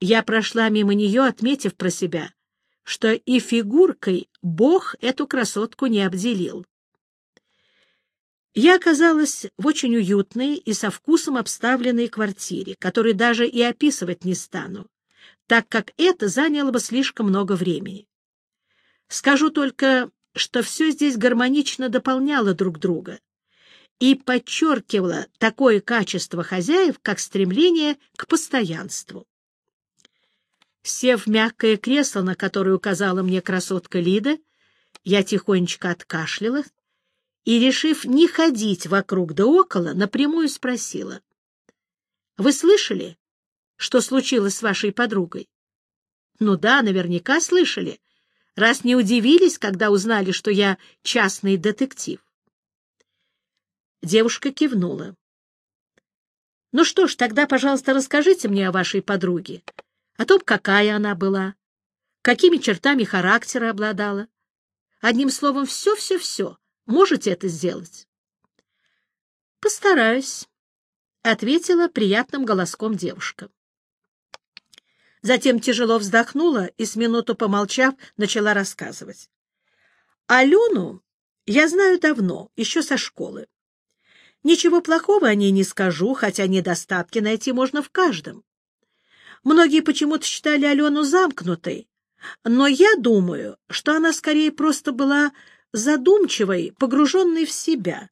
Я прошла мимо нее, отметив про себя, что и фигуркой Бог эту красотку не обделил. Я оказалась в очень уютной и со вкусом обставленной квартире, которую даже и описывать не стану, так как это заняло бы слишком много времени. Скажу только, что все здесь гармонично дополняло друг друга и подчеркивало такое качество хозяев, как стремление к постоянству. Сев в мягкое кресло, на которое указала мне красотка Лида, я тихонечко откашлялась и, решив не ходить вокруг да около, напрямую спросила. — Вы слышали, что случилось с вашей подругой? — Ну да, наверняка слышали, раз не удивились, когда узнали, что я частный детектив. Девушка кивнула. — Ну что ж, тогда, пожалуйста, расскажите мне о вашей подруге, о том, какая она была, какими чертами характера обладала. Одним словом, все-все-все. Можете это сделать? — Постараюсь, — ответила приятным голоском девушка. Затем тяжело вздохнула и, с минуту помолчав, начала рассказывать. Алену я знаю давно, еще со школы. Ничего плохого о ней не скажу, хотя недостатки найти можно в каждом. Многие почему-то считали Алену замкнутой, но я думаю, что она скорее просто была задумчивой, погруженной в себя.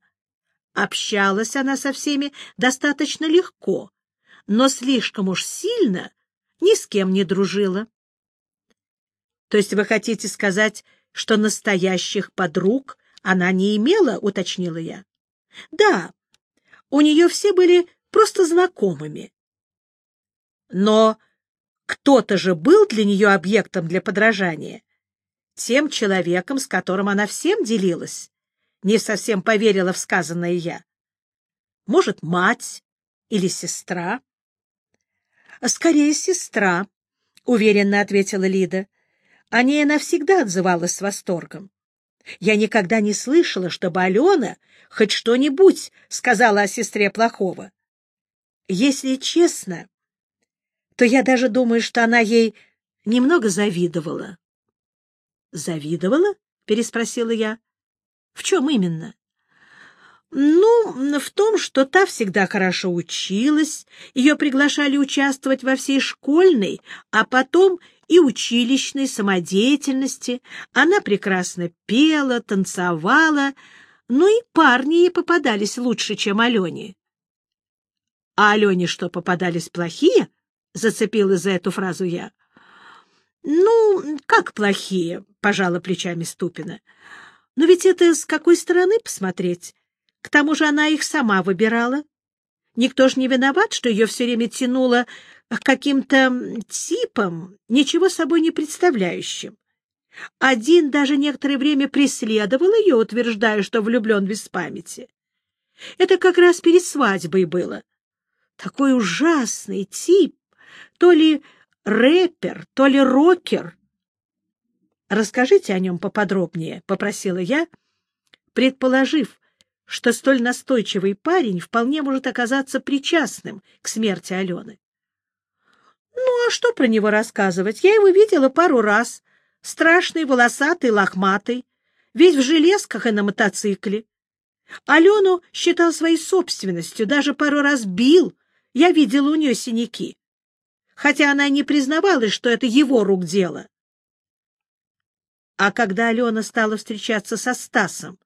Общалась она со всеми достаточно легко, но слишком уж сильно ни с кем не дружила. — То есть вы хотите сказать, что настоящих подруг она не имела, — уточнила я. — Да, у нее все были просто знакомыми. Но кто-то же был для нее объектом для подражания тем человеком, с которым она всем делилась, не совсем поверила в сказанное я. Может, мать или сестра? — Скорее, сестра, — уверенно ответила Лида. О ней она всегда отзывалась с восторгом. Я никогда не слышала, чтобы Алена хоть что-нибудь сказала о сестре плохого. Если честно, то я даже думаю, что она ей немного завидовала. Завидовала? переспросила я. В чем именно? Ну, в том, что та всегда хорошо училась, ее приглашали участвовать во всей школьной, а потом и училищной самодеятельности. Она прекрасно пела, танцевала, ну и парни ей попадались лучше, чем Алене. — А Алене что, попадались плохие? — зацепила за эту фразу я. — Ну, как плохие? — пожала плечами Ступина. — Но ведь это с какой стороны посмотреть? К тому же она их сама выбирала. Никто ж не виноват, что ее все время тянуло к каким-то типам, ничего собой не представляющим. Один даже некоторое время преследовал ее, утверждая, что влюблен без памяти. Это как раз перед свадьбой было. Такой ужасный тип, то ли рэпер, то ли рокер. «Расскажите о нем поподробнее», — попросила я, предположив, что столь настойчивый парень вполне может оказаться причастным к смерти Алены. «Ну, а что про него рассказывать? Я его видела пару раз. Страшный, волосатый, лохматый, весь в железках и на мотоцикле. Алену считал своей собственностью, даже пару раз бил. Я видела у нее синяки хотя она не признавалась, что это его рук дело. А когда Алена стала встречаться со Стасом,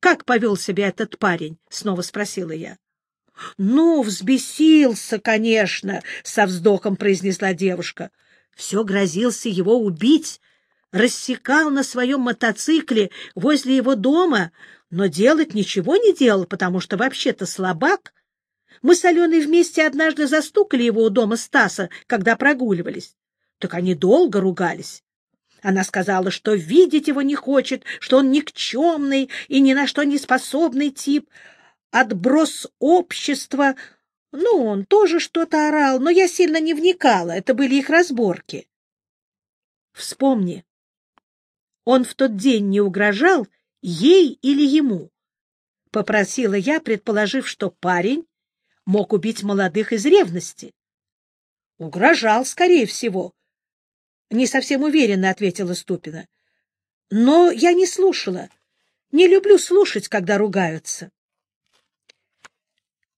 как повел себя этот парень? — снова спросила я. — Ну, взбесился, конечно, — со вздохом произнесла девушка. Все грозился его убить, рассекал на своем мотоцикле возле его дома, но делать ничего не делал, потому что вообще-то слабак — мы с Аленой вместе однажды застукали его у дома Стаса, когда прогуливались. Так они долго ругались. Она сказала, что видеть его не хочет, что он никчемный и ни на что не способный тип, отброс общества. Ну, он тоже что-то орал, но я сильно не вникала, это были их разборки. Вспомни, он в тот день не угрожал ей или ему? Попросила я, предположив, что парень мог убить молодых из ревности. — Угрожал, скорее всего. — Не совсем уверенно ответила Ступина. — Но я не слушала. Не люблю слушать, когда ругаются.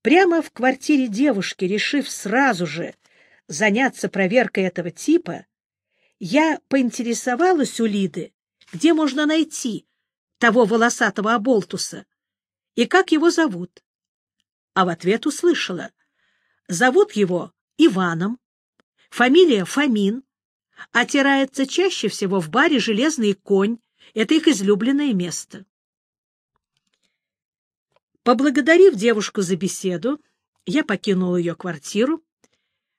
Прямо в квартире девушки, решив сразу же заняться проверкой этого типа, я поинтересовалась у Лиды, где можно найти того волосатого оболтуса и как его зовут. А в ответ услышала. Зовут его Иваном, фамилия Фомин, отирается чаще всего в баре «Железный конь». Это их излюбленное место. Поблагодарив девушку за беседу, я покинула ее квартиру,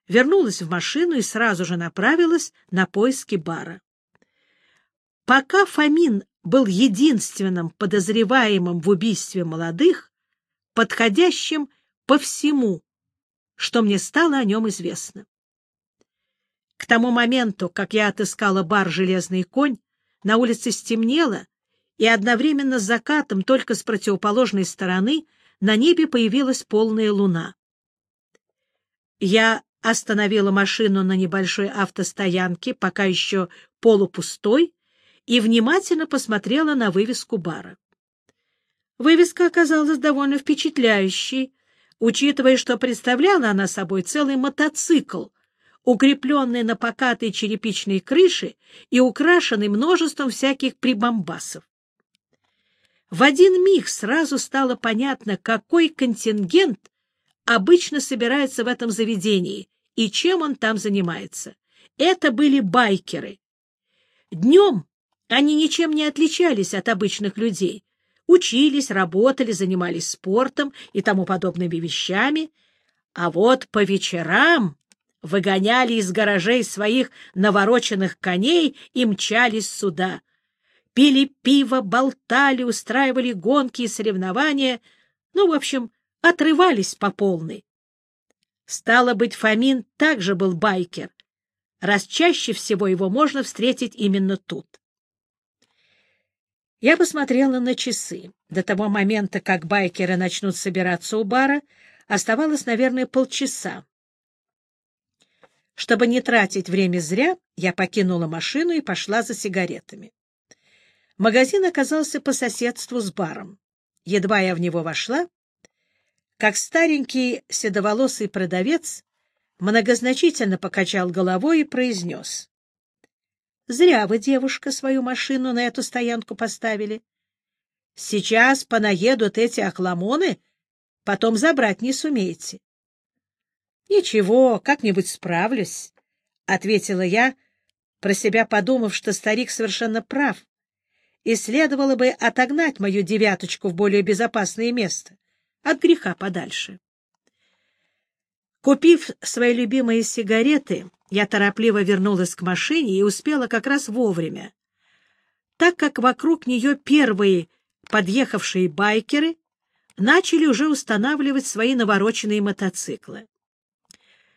вернулась в машину и сразу же направилась на поиски бара. Пока Фомин был единственным подозреваемым в убийстве молодых, подходящим по всему, что мне стало о нем известно. К тому моменту, как я отыскала бар «Железный конь», на улице стемнело, и одновременно с закатом только с противоположной стороны на небе появилась полная луна. Я остановила машину на небольшой автостоянке, пока еще полупустой, и внимательно посмотрела на вывеску бара. Вывеска оказалась довольно впечатляющей, учитывая, что представляла она собой целый мотоцикл, укрепленный на покатой черепичной крыше и украшенный множеством всяких прибамбасов. В один миг сразу стало понятно, какой контингент обычно собирается в этом заведении и чем он там занимается. Это были байкеры. Днем они ничем не отличались от обычных людей. Учились, работали, занимались спортом и тому подобными вещами. А вот по вечерам выгоняли из гаражей своих навороченных коней и мчались сюда. Пили пиво, болтали, устраивали гонки и соревнования. Ну, в общем, отрывались по полной. Стало быть, Фомин также был байкер, раз чаще всего его можно встретить именно тут. Я посмотрела на часы. До того момента, как байкеры начнут собираться у бара, оставалось, наверное, полчаса. Чтобы не тратить время зря, я покинула машину и пошла за сигаретами. Магазин оказался по соседству с баром. Едва я в него вошла, как старенький седоволосый продавец многозначительно покачал головой и произнес. Зря вы, девушка, свою машину на эту стоянку поставили. Сейчас понаедут эти охламоны, потом забрать не сумеете. — Ничего, как-нибудь справлюсь, — ответила я, про себя подумав, что старик совершенно прав, и следовало бы отогнать мою девяточку в более безопасное место, от греха подальше. Купив свои любимые сигареты, я торопливо вернулась к машине и успела как раз вовремя, так как вокруг нее первые подъехавшие байкеры начали уже устанавливать свои навороченные мотоциклы.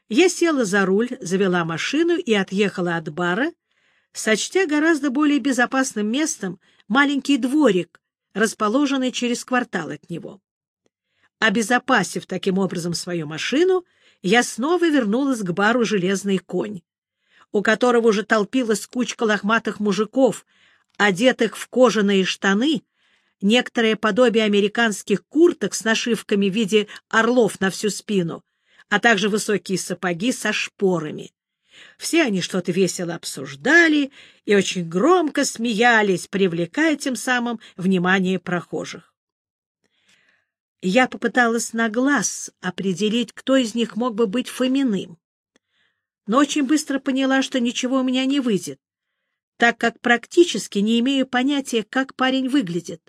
Я села за руль, завела машину и отъехала от бара, сочтя гораздо более безопасным местом маленький дворик, расположенный через квартал от него. Обезопасив таким образом свою машину, я снова вернулась к бару «Железный конь», у которого уже толпилась кучка лохматых мужиков, одетых в кожаные штаны, некоторое подобие американских курток с нашивками в виде орлов на всю спину, а также высокие сапоги со шпорами. Все они что-то весело обсуждали и очень громко смеялись, привлекая тем самым внимание прохожих. Я попыталась на глаз определить, кто из них мог бы быть Фоминым, но очень быстро поняла, что ничего у меня не выйдет, так как практически не имею понятия, как парень выглядит.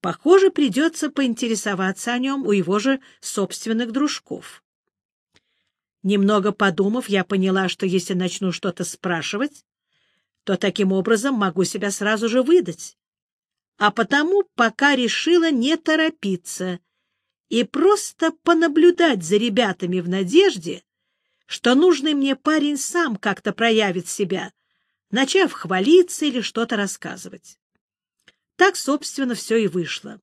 Похоже, придется поинтересоваться о нем у его же собственных дружков. Немного подумав, я поняла, что если начну что-то спрашивать, то таким образом могу себя сразу же выдать а потому пока решила не торопиться и просто понаблюдать за ребятами в надежде, что нужный мне парень сам как-то проявит себя, начав хвалиться или что-то рассказывать. Так, собственно, все и вышло.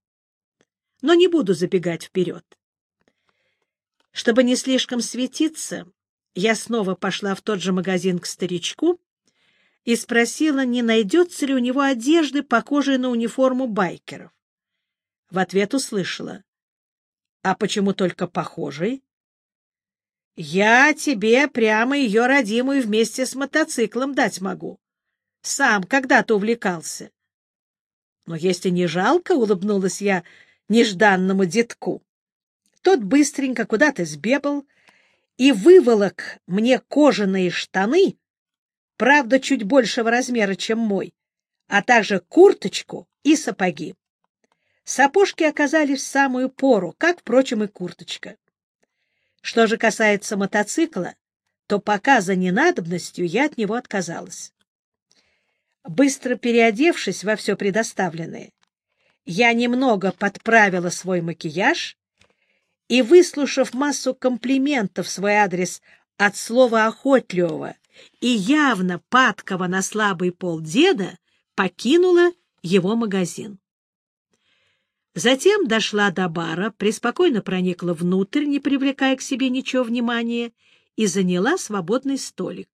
Но не буду забегать вперед. Чтобы не слишком светиться, Я снова пошла в тот же магазин к старичку и спросила, не найдется ли у него одежды, похожей на униформу байкеров. В ответ услышала. — А почему только похожей? — Я тебе прямо ее родимую вместе с мотоциклом дать могу. Сам когда-то увлекался. — Но если не жалко, — улыбнулась я нежданному детку. Тот быстренько куда-то сбегал и выволок мне кожаные штаны, правда, чуть большего размера, чем мой, а также курточку и сапоги. Сапожки оказались в самую пору, как, впрочем, и курточка. Что же касается мотоцикла, то пока за ненадобностью я от него отказалась. Быстро переодевшись во все предоставленное, я немного подправила свой макияж и, выслушав массу комплиментов в свой адрес от слова охотливого и явно падкого на слабый пол деда, покинула его магазин. Затем дошла до бара, преспокойно проникла внутрь, не привлекая к себе ничего внимания, и заняла свободный столик.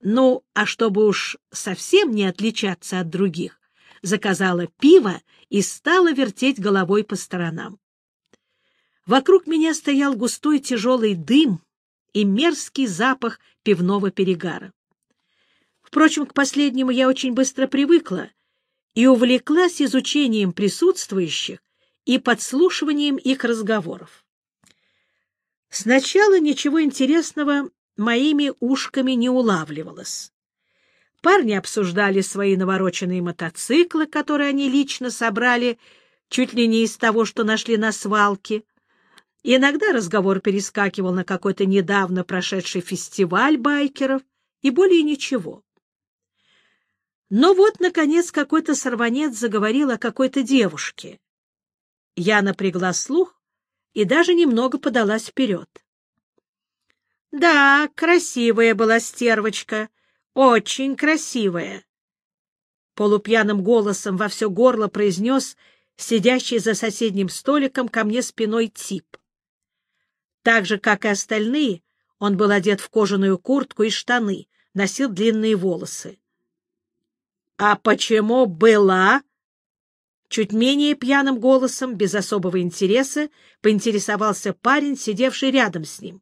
Ну, а чтобы уж совсем не отличаться от других, заказала пиво и стала вертеть головой по сторонам. Вокруг меня стоял густой тяжелый дым и мерзкий запах пивного перегара. Впрочем, к последнему я очень быстро привыкла и увлеклась изучением присутствующих и подслушиванием их разговоров. Сначала ничего интересного моими ушками не улавливалось. Парни обсуждали свои навороченные мотоциклы, которые они лично собрали чуть ли не из того, что нашли на свалке. Иногда разговор перескакивал на какой-то недавно прошедший фестиваль байкеров, и более ничего. Но вот, наконец, какой-то сорванец заговорил о какой-то девушке. Я напрягла слух и даже немного подалась вперед. «Да, красивая была стервочка, очень красивая!» Полупьяным голосом во все горло произнес сидящий за соседним столиком ко мне спиной тип. Так же, как и остальные, он был одет в кожаную куртку и штаны, носил длинные волосы. — А почему была? Чуть менее пьяным голосом, без особого интереса, поинтересовался парень, сидевший рядом с ним.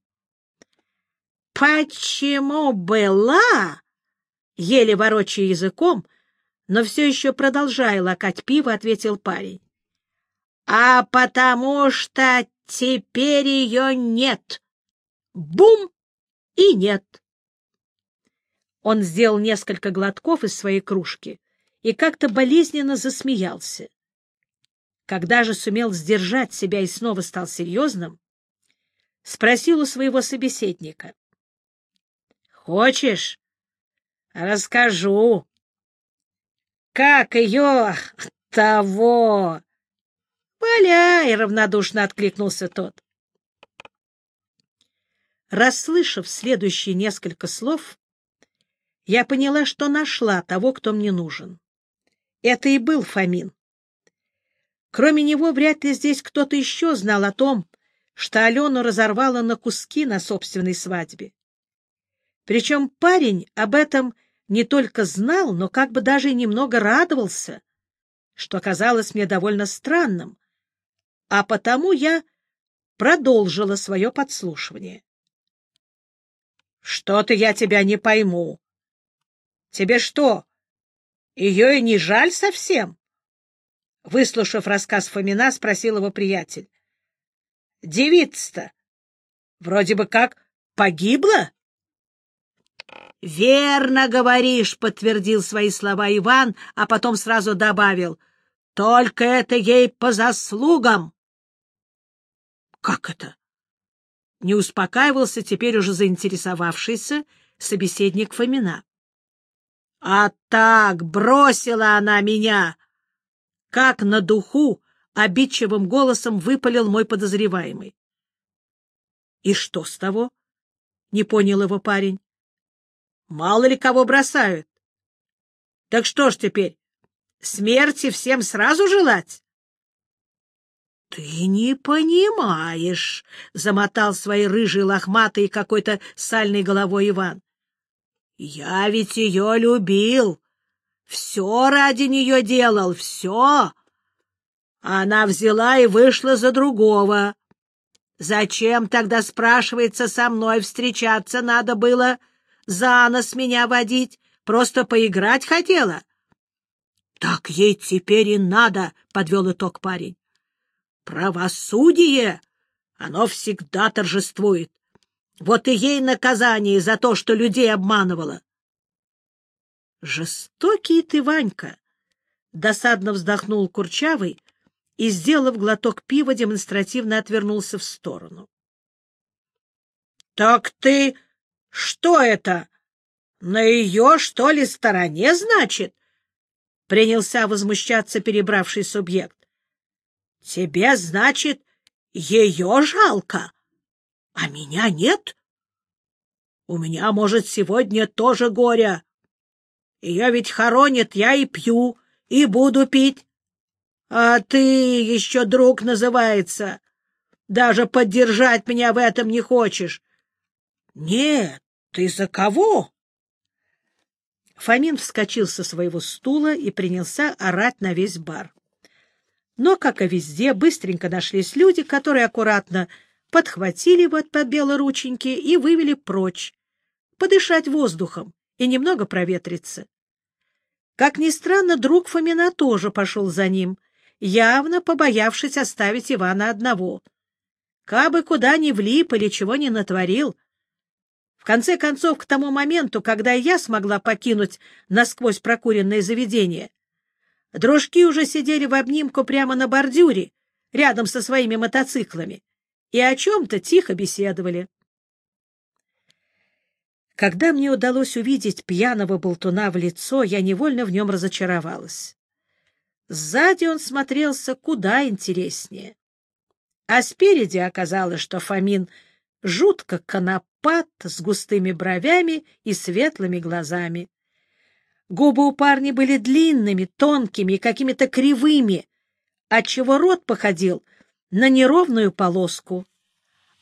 — Почему была? Еле ворочая языком, но все еще продолжая лакать пиво, ответил парень. — А потому что теперь ее нет. Бум! И нет. Он сделал несколько глотков из своей кружки и как-то болезненно засмеялся. Когда же сумел сдержать себя и снова стал серьезным, спросил у своего собеседника. — Хочешь? Расскажу. — Как ее того? — Валяй! — равнодушно откликнулся тот. Расслышав следующие несколько слов, я поняла, что нашла того, кто мне нужен. Это и был Фомин. Кроме него, вряд ли здесь кто-то еще знал о том, что Алену разорвало на куски на собственной свадьбе. Причем парень об этом не только знал, но как бы даже и немного радовался, что казалось мне довольно странным, а потому я продолжила свое подслушивание. — Что-то я тебя не пойму, Тебе что, ее и не жаль совсем? Выслушав рассказ Фомина, спросил его приятель. — Девица-то вроде бы как погибла? — Верно говоришь, — подтвердил свои слова Иван, а потом сразу добавил. — Только это ей по заслугам. — Как это? Не успокаивался теперь уже заинтересовавшийся собеседник Фомина. А так бросила она меня! Как на духу обидчивым голосом выпалил мой подозреваемый. — И что с того? — не понял его парень. — Мало ли кого бросают. — Так что ж теперь, смерти всем сразу желать? Ты не понимаешь, — замотал свои рыжие лохматые какой-то сальной головой Иван. — Я ведь ее любил. Все ради нее делал, все. Она взяла и вышла за другого. Зачем тогда, спрашивается, со мной встречаться надо было? За нос меня водить? Просто поиграть хотела? — Так ей теперь и надо, — подвел итог парень. Правосудие, оно всегда торжествует. Вот и ей наказание за то, что людей обманывала. Жестокий ты, Ванька! Досадно вздохнул Курчавый и, сделав глоток пива, демонстративно отвернулся в сторону. — Так ты что это? На ее, что ли, стороне, значит? — принялся возмущаться перебравший субъект. Тебе, значит, ее жалко, а меня нет? У меня, может, сегодня тоже горе. Ее ведь хоронят, я и пью, и буду пить. А ты еще друг называется. Даже поддержать меня в этом не хочешь. Нет, ты за кого? Фомин вскочил со своего стула и принялся орать на весь бар. Но, как и везде, быстренько нашлись люди, которые аккуратно подхватили его от белорученьки и вывели прочь, подышать воздухом и немного проветриться. Как ни странно, друг Фомина тоже пошел за ним, явно побоявшись оставить Ивана одного. Кабы куда ни влип или чего не натворил. В конце концов, к тому моменту, когда я смогла покинуть насквозь прокуренное заведение, Дружки уже сидели в обнимку прямо на бордюре, рядом со своими мотоциклами, и о чем-то тихо беседовали. Когда мне удалось увидеть пьяного болтуна в лицо, я невольно в нем разочаровалась. Сзади он смотрелся куда интереснее. А спереди оказалось, что Фомин жутко конопат с густыми бровями и светлыми глазами. Губы у парня были длинными, тонкими и какими-то кривыми, отчего рот походил на неровную полоску.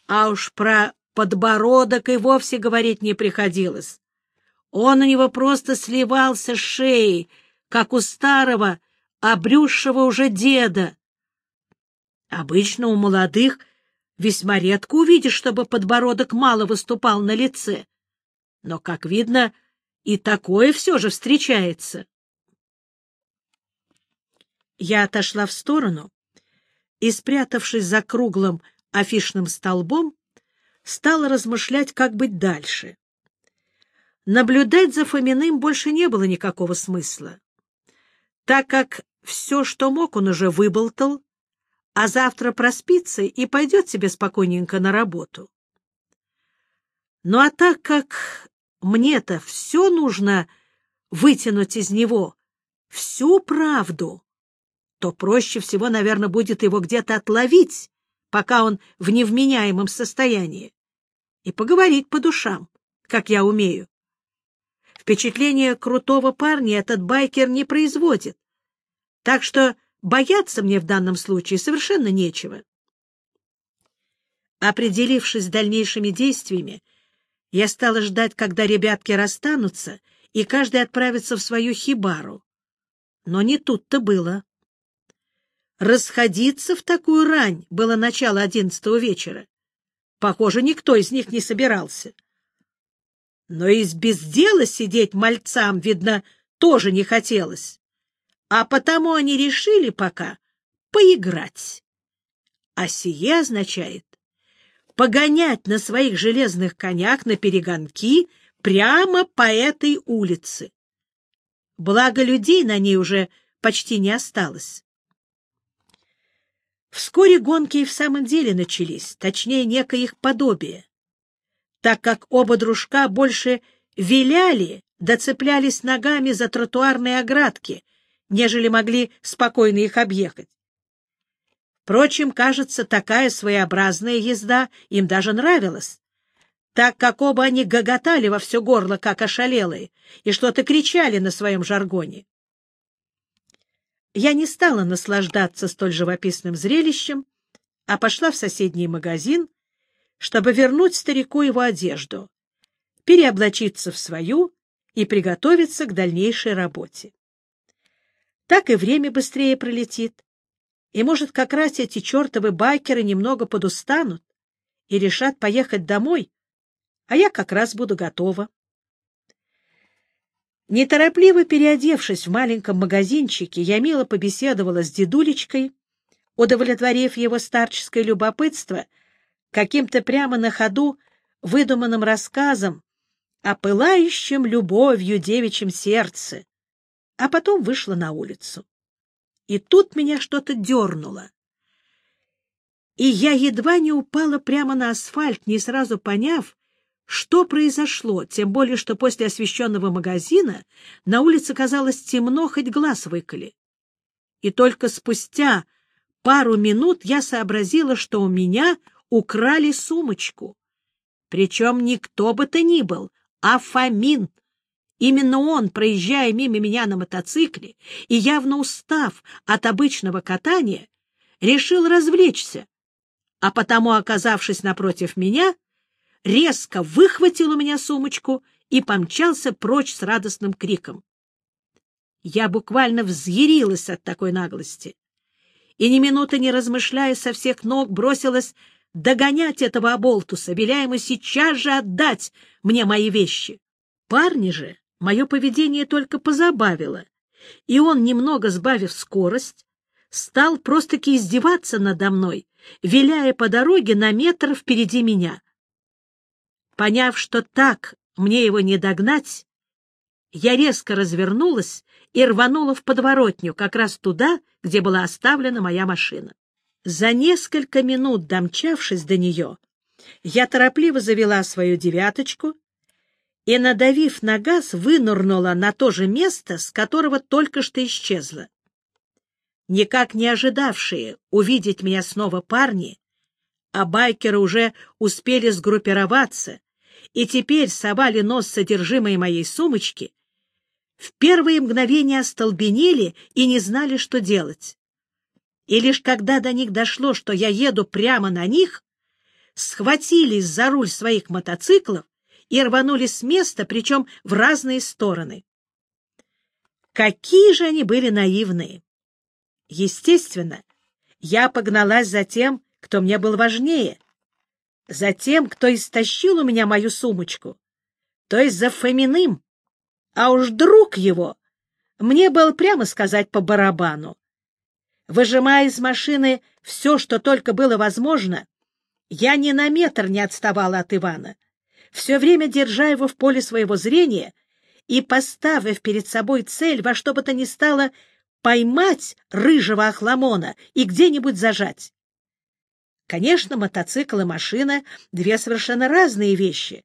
А уж про подбородок и вовсе говорить не приходилось. Он у него просто сливался с шеей, как у старого, обрюзшего уже деда. Обычно у молодых весьма редко увидишь, чтобы подбородок мало выступал на лице. Но, как видно, и такое все же встречается. Я отошла в сторону и, спрятавшись за круглым афишным столбом, стала размышлять, как быть дальше. Наблюдать за Фоминым больше не было никакого смысла, так как все, что мог, он уже выболтал, а завтра проспится и пойдет себе спокойненько на работу. Ну а так как мне-то все нужно вытянуть из него, всю правду, то проще всего, наверное, будет его где-то отловить, пока он в невменяемом состоянии, и поговорить по душам, как я умею. Впечатление крутого парня этот байкер не производит, так что бояться мне в данном случае совершенно нечего. Определившись с дальнейшими действиями, я стала ждать, когда ребятки расстанутся, и каждый отправится в свою хибару. Но не тут-то было. Расходиться в такую рань было начало одиннадцатого вечера. Похоже, никто из них не собирался. Но из без дела сидеть мальцам, видно, тоже не хотелось. А потому они решили пока поиграть. А сие означает погонять на своих железных конях на перегонки прямо по этой улице. Благо людей на ней уже почти не осталось. Вскоре гонки и в самом деле начались, точнее, некое их подобие, так как оба дружка больше виляли, доцеплялись ногами за тротуарные оградки, нежели могли спокойно их объехать. Впрочем, кажется, такая своеобразная езда им даже нравилась, так как оба они гоготали во все горло, как ошалелые, и что-то кричали на своем жаргоне. Я не стала наслаждаться столь живописным зрелищем, а пошла в соседний магазин, чтобы вернуть старику его одежду, переоблачиться в свою и приготовиться к дальнейшей работе. Так и время быстрее пролетит, и, может, как раз эти чертовы байкеры немного подустанут и решат поехать домой, а я как раз буду готова. Неторопливо переодевшись в маленьком магазинчике, я мило побеседовала с дедулечкой, удовлетворив его старческое любопытство каким-то прямо на ходу выдуманным рассказом о пылающем любовью девичьем сердце, а потом вышла на улицу. И тут меня что-то дернуло. И я едва не упала прямо на асфальт, не сразу поняв, что произошло, тем более, что после освещенного магазина на улице казалось темно, хоть глаз выколи. И только спустя пару минут я сообразила, что у меня украли сумочку. Причем никто бы то ни был, а Фомин. Именно он, проезжая мимо меня на мотоцикле и явно устав от обычного катания, решил развлечься, а потому, оказавшись напротив меня, резко выхватил у меня сумочку и помчался прочь с радостным криком. Я буквально взъярилась от такой наглости и, ни минуты не размышляя, со всех ног бросилась догонять этого оболтуса, веля ему сейчас же отдать мне мои вещи. Парни же мое поведение только позабавило, и он, немного сбавив скорость, стал просто-таки издеваться надо мной, виляя по дороге на метр впереди меня. Поняв, что так мне его не догнать, я резко развернулась и рванула в подворотню, как раз туда, где была оставлена моя машина. За несколько минут, домчавшись до нее, я торопливо завела свою девяточку и, надавив на газ, вынырнула на то же место, с которого только что исчезла. Никак не ожидавшие увидеть меня снова парни, а байкеры уже успели сгруппироваться и теперь совали нос содержимое моей сумочки, в первые мгновения остолбенели и не знали, что делать и лишь когда до них дошло, что я еду прямо на них, схватились за руль своих мотоциклов и рванули с места, причем в разные стороны. Какие же они были наивные! Естественно, я погналась за тем, кто мне был важнее, за тем, кто истощил у меня мою сумочку, то есть за Фоминым, а уж друг его мне был, прямо сказать, по барабану. Выжимая из машины все, что только было возможно, я ни на метр не отставала от Ивана, все время держа его в поле своего зрения и поставив перед собой цель во что бы то ни стало поймать рыжего охламона и где-нибудь зажать. Конечно, мотоцикл и машина — две совершенно разные вещи.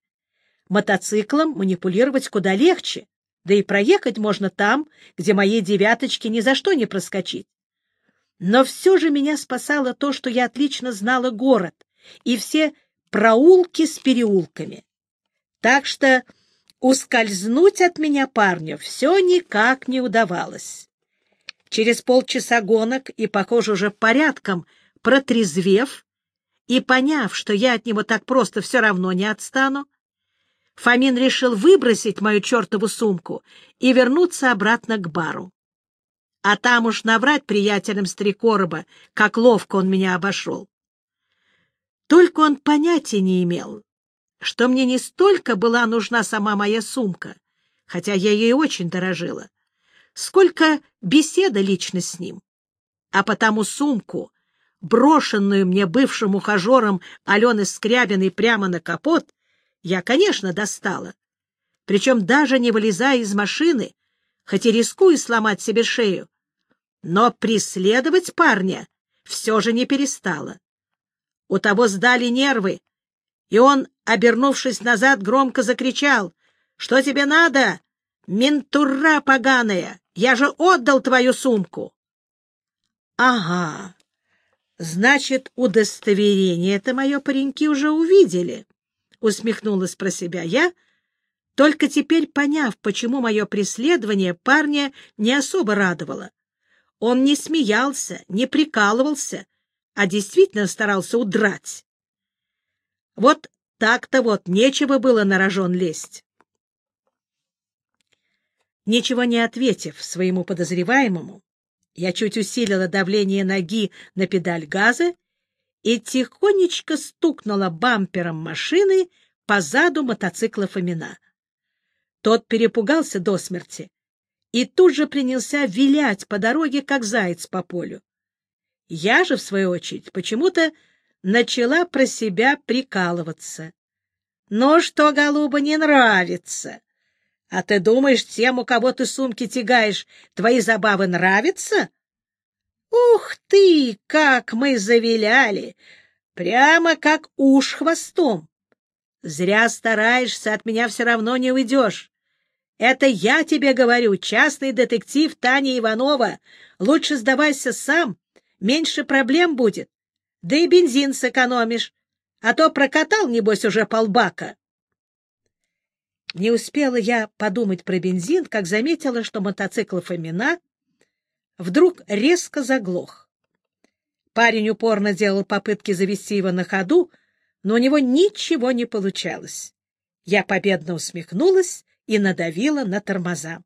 Мотоциклом манипулировать куда легче, да и проехать можно там, где моей девяточки ни за что не проскочить. Но все же меня спасало то, что я отлично знала город и все проулки с переулками. Так что ускользнуть от меня парню все никак не удавалось. Через полчаса гонок и, похоже, уже порядком протрезвев и поняв, что я от него так просто все равно не отстану, Фомин решил выбросить мою чертову сумку и вернуться обратно к бару а там уж наврать приятелям с как ловко он меня обошел. Только он понятия не имел, что мне не столько была нужна сама моя сумка, хотя я ей очень дорожила, сколько беседа лично с ним. А потому сумку, брошенную мне бывшим ухажером Алены Скрябиной прямо на капот, я, конечно, достала, причем даже не вылезая из машины, хоть и рискую сломать себе шею, но преследовать парня все же не перестала. У того сдали нервы, и он, обернувшись назад, громко закричал, «Что тебе надо? Ментура поганая! Я же отдал твою сумку!» «Ага, значит, удостоверение это мое пареньки уже увидели», — усмехнулась про себя я, только теперь поняв, почему мое преследование парня не особо радовало. Он не смеялся, не прикалывался, а действительно старался удрать. Вот так-то вот нечего было на рожон лезть. Ничего не ответив своему подозреваемому, я чуть усилила давление ноги на педаль газа и тихонечко стукнула бампером машины по заду мотоцикла Фомина. Тот перепугался до смерти и тут же принялся вилять по дороге, как заяц по полю. Я же, в свою очередь, почему-то начала про себя прикалываться. — Ну что, голуба, не нравится? А ты думаешь, тем, у кого ты сумки тягаешь, твои забавы нравятся? Ух ты, как мы завиляли! Прямо как уж хвостом. Зря стараешься, от меня все равно не уйдешь. Это я тебе говорю, частный детектив Таня Иванова. Лучше сдавайся сам, меньше проблем будет. Да и бензин сэкономишь, а то прокатал, небось, уже полбака. Не успела я подумать про бензин, как заметила, что мотоцикл Фомина вдруг резко заглох. Парень упорно делал попытки завести его на ходу, но у него ничего не получалось. Я победно усмехнулась и надавила на тормоза.